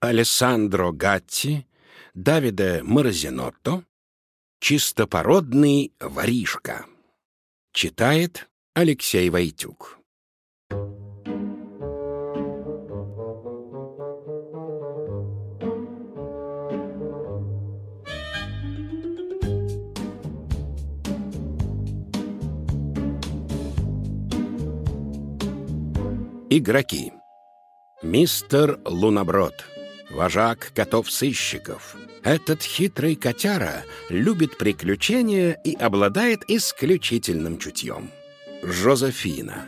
Алессандро Гатти, Давиде Морозинотто, «Чистопородный воришка». Читает Алексей Войтюк. Игроки. Мистер Луноброд. Вожак котов-сыщиков. Этот хитрый котяра любит приключения и обладает исключительным чутьем. Жозефина.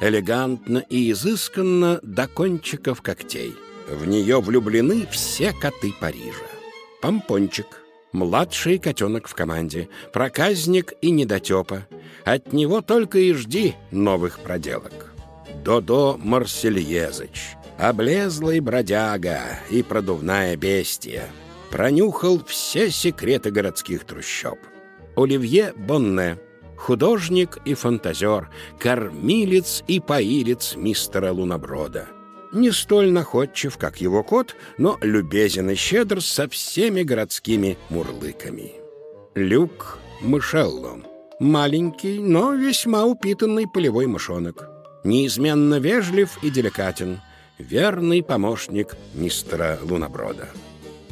Элегантно и изысканно до кончиков когтей. В нее влюблены все коты Парижа. Помпончик. Младший котенок в команде. Проказник и недотепа. От него только и жди новых проделок. Додо Марсельезыч, облезлый бродяга и продувная бестия, пронюхал все секреты городских трущоб. Оливье Бонне, художник и фантазер, кормилец и поилец мистера Луноброда. Не столь находчив, как его кот, но любезен и щедр со всеми городскими мурлыками. Люк Мышелло. Маленький, но весьма упитанный полевой мышонок неизменно вежлив и деликатен, верный помощник мистера Луноброда.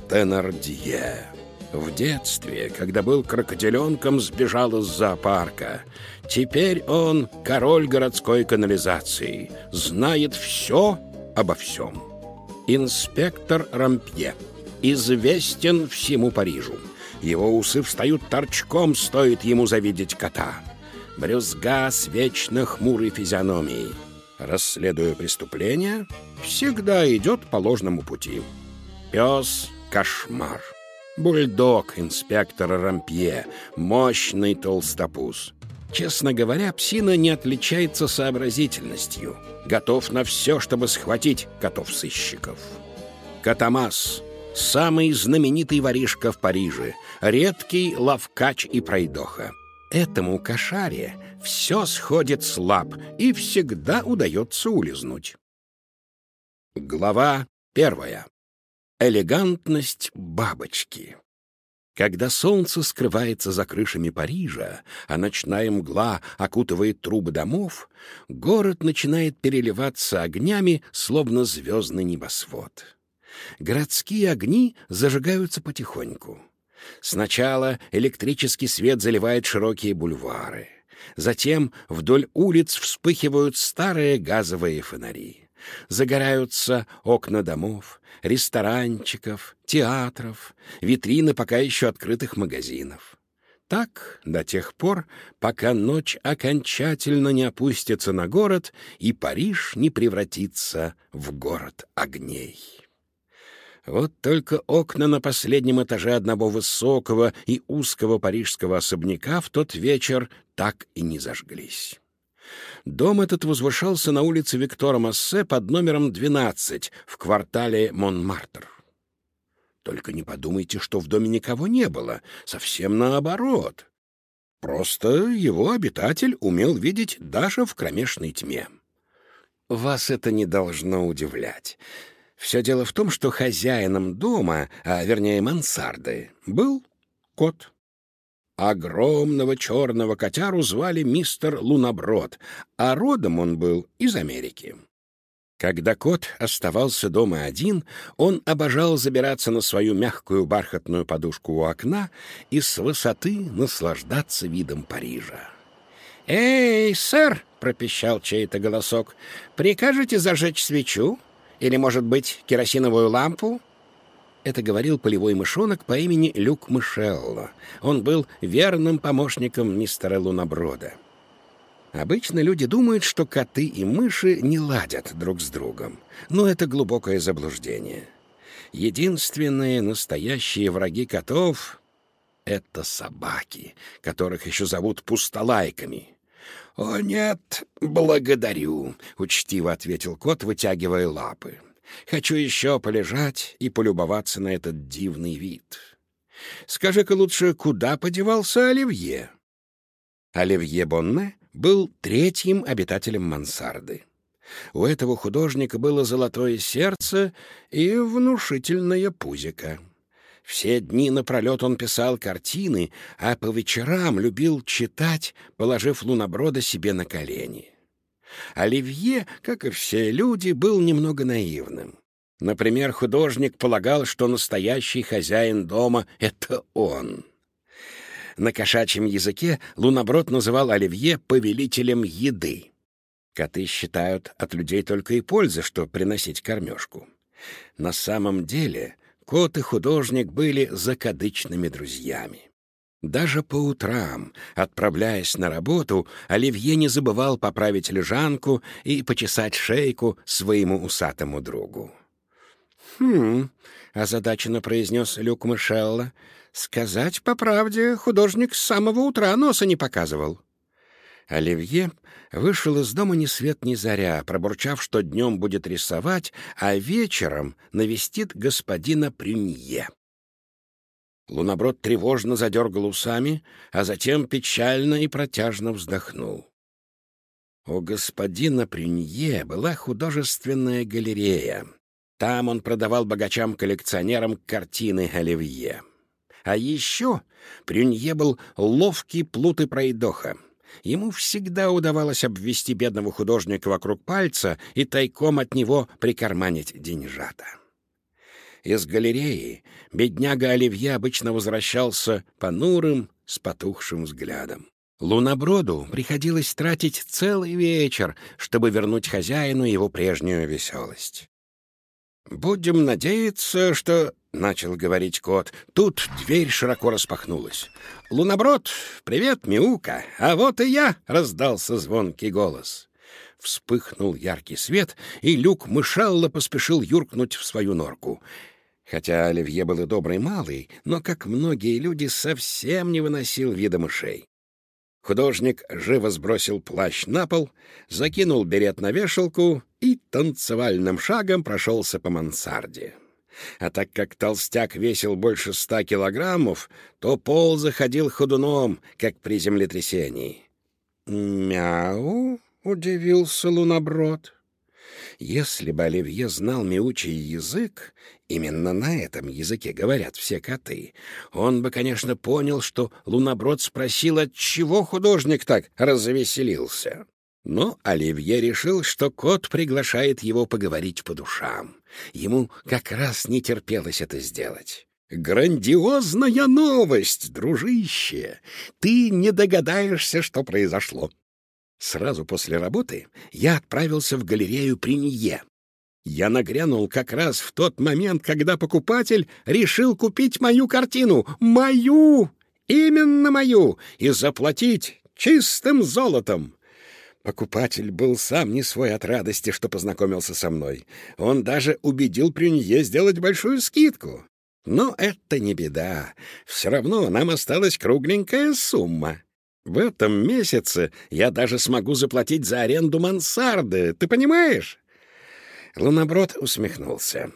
Тенардье. В детстве, когда был крокодиленком, сбежал из зоопарка. Теперь он король городской канализации, знает все обо всем. Инспектор Рампье. Известен всему Парижу. Его усы встают торчком, стоит ему завидеть кота брюзга с вечно хмурой физиономией. Расследуя преступление, всегда идет по ложному пути. Пес — кошмар. Бульдог инспектора Рампье, мощный толстопуз. Честно говоря, псина не отличается сообразительностью. Готов на все, чтобы схватить котов-сыщиков. Катамас — самый знаменитый воришка в Париже, редкий лавкач и пройдоха этому кошаре все сходит с лап и всегда удается улизнуть. Глава первая. Элегантность бабочки. Когда солнце скрывается за крышами Парижа, а ночная мгла окутывает трубы домов, город начинает переливаться огнями, словно звездный небосвод. Городские огни зажигаются потихоньку. Сначала электрический свет заливает широкие бульвары. Затем вдоль улиц вспыхивают старые газовые фонари. Загораются окна домов, ресторанчиков, театров, витрины пока еще открытых магазинов. Так до тех пор, пока ночь окончательно не опустится на город и Париж не превратится в город огней. Вот только окна на последнем этаже одного высокого и узкого парижского особняка в тот вечер так и не зажглись. Дом этот возвышался на улице Виктора Массе под номером 12 в квартале Монмартр. Только не подумайте, что в доме никого не было, совсем наоборот. Просто его обитатель умел видеть даже в кромешной тьме. Вас это не должно удивлять. Все дело в том, что хозяином дома, а вернее мансарды, был кот. Огромного черного котяру звали мистер Луноброд, а родом он был из Америки. Когда кот оставался дома один, он обожал забираться на свою мягкую бархатную подушку у окна и с высоты наслаждаться видом Парижа. «Эй, сэр!» — пропищал чей-то голосок. «Прикажете зажечь свечу?» Или, может быть, керосиновую лампу?» Это говорил полевой мышонок по имени Люк Мышелло. Он был верным помощником мистера Луноброда. Обычно люди думают, что коты и мыши не ладят друг с другом. Но это глубокое заблуждение. Единственные настоящие враги котов — это собаки, которых еще зовут пустолайками. «О, нет, благодарю», — учтиво ответил кот, вытягивая лапы. «Хочу еще полежать и полюбоваться на этот дивный вид. Скажи-ка лучше, куда подевался Оливье?» Оливье Бонне был третьим обитателем мансарды. У этого художника было золотое сердце и внушительное пузико. Все дни напролет он писал картины, а по вечерам любил читать, положив луноброда себе на колени. Оливье, как и все люди, был немного наивным. Например, художник полагал, что настоящий хозяин дома — это он. На кошачьем языке луноброд называл Оливье повелителем еды. Коты считают от людей только и пользы, что приносить кормежку. На самом деле кот и художник были закадычными друзьями. Даже по утрам, отправляясь на работу, Оливье не забывал поправить лежанку и почесать шейку своему усатому другу. «Хм», — озадаченно произнес Люк Мышелло, — «сказать по правде, художник с самого утра носа не показывал». Оливье вышел из дома ни свет ни заря, пробурчав, что днем будет рисовать, а вечером навестит господина Прюнье. Луноброд тревожно задергал усами, а затем печально и протяжно вздохнул. У господина Прюнье была художественная галерея. Там он продавал богачам-коллекционерам картины Оливье. А еще Прюнье был ловкий плут и пройдоха. Ему всегда удавалось обвести бедного художника вокруг пальца и тайком от него прикарманить деньжата. Из галереи бедняга Оливье обычно возвращался понурым, с потухшим взглядом. Луноброду приходилось тратить целый вечер, чтобы вернуть хозяину его прежнюю веселость. «Будем надеяться, что...» — начал говорить кот. Тут дверь широко распахнулась. «Луноброд, привет, Мяука! А вот и я!» — раздался звонкий голос. Вспыхнул яркий свет, и люк мышалла поспешил юркнуть в свою норку. Хотя Оливье был и добрый малый, но, как многие люди, совсем не выносил вида мышей. Художник живо сбросил плащ на пол, закинул берет на вешалку и танцевальным шагом прошелся по мансарде. А так как толстяк весил больше ста килограммов, то пол заходил ходуном, как при землетрясении. «Мяу!» — удивился луноброд. Если бы Оливье знал мяучий язык, именно на этом языке говорят все коты, он бы, конечно, понял, что луноброд спросил, от чего художник так развеселился. Но Оливье решил, что кот приглашает его поговорить по душам. Ему как раз не терпелось это сделать. «Грандиозная новость, дружище! Ты не догадаешься, что произошло. Сразу после работы я отправился в галерею Принье. Я нагрянул как раз в тот момент, когда покупатель решил купить мою картину. Мою! Именно мою! И заплатить чистым золотом. Покупатель был сам не свой от радости, что познакомился со мной. Он даже убедил Прюнье сделать большую скидку. Но это не беда. Все равно нам осталась кругленькая сумма. В этом месяце я даже смогу заплатить за аренду мансарды, ты понимаешь?» Луноброд усмехнулся.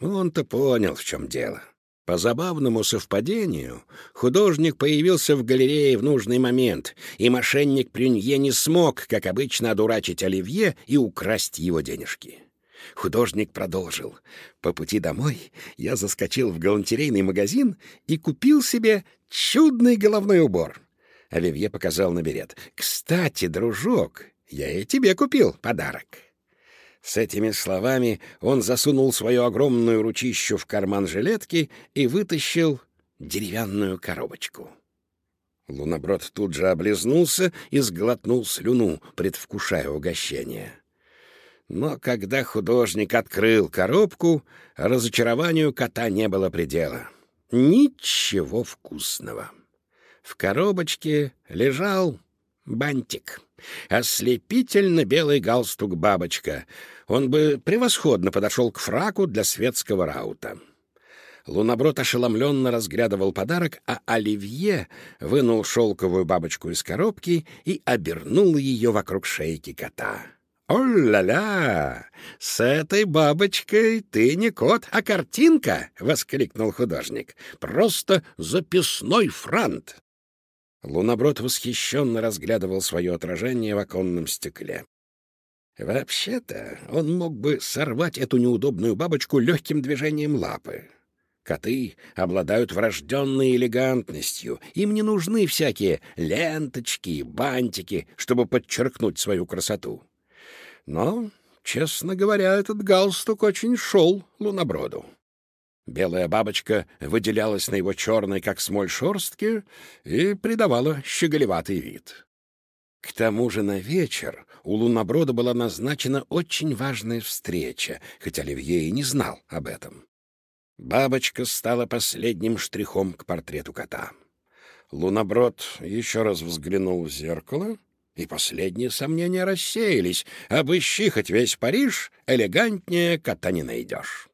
Он-то понял, в чем дело. По забавному совпадению художник появился в галерее в нужный момент, и мошенник Прюнье не смог, как обычно, одурачить Оливье и украсть его денежки. Художник продолжил. По пути домой я заскочил в галантерейный магазин и купил себе чудный головной убор. Оливье показал на берет. «Кстати, дружок, я и тебе купил подарок». С этими словами он засунул свою огромную ручищу в карман жилетки и вытащил деревянную коробочку. Луноброд тут же облизнулся и сглотнул слюну, предвкушая угощение. Но когда художник открыл коробку, разочарованию кота не было предела. Ничего вкусного. В коробочке лежал бантик. Ослепительно белый галстук бабочка. Он бы превосходно подошел к фраку для светского раута. Луноброд ошеломленно разглядывал подарок, а Оливье вынул шелковую бабочку из коробки и обернул ее вокруг шейки кота. «О-ля-ля! С этой бабочкой ты не кот, а картинка!» — воскликнул художник. «Просто записной франт!» Луноброд восхищенно разглядывал свое отражение в оконном стекле. Вообще-то он мог бы сорвать эту неудобную бабочку легким движением лапы. Коты обладают врожденной элегантностью. Им не нужны всякие ленточки и бантики, чтобы подчеркнуть свою красоту. Но, честно говоря, этот галстук очень шел луноброду. Белая бабочка выделялась на его черной, как смоль, шорстке и придавала щеголеватый вид. К тому же на вечер у луноброда была назначена очень важная встреча, хотя Оливье и не знал об этом. Бабочка стала последним штрихом к портрету кота. Луноброд еще раз взглянул в зеркало, и последние сомнения рассеялись. Обыщи хоть весь Париж, элегантнее кота не найдешь.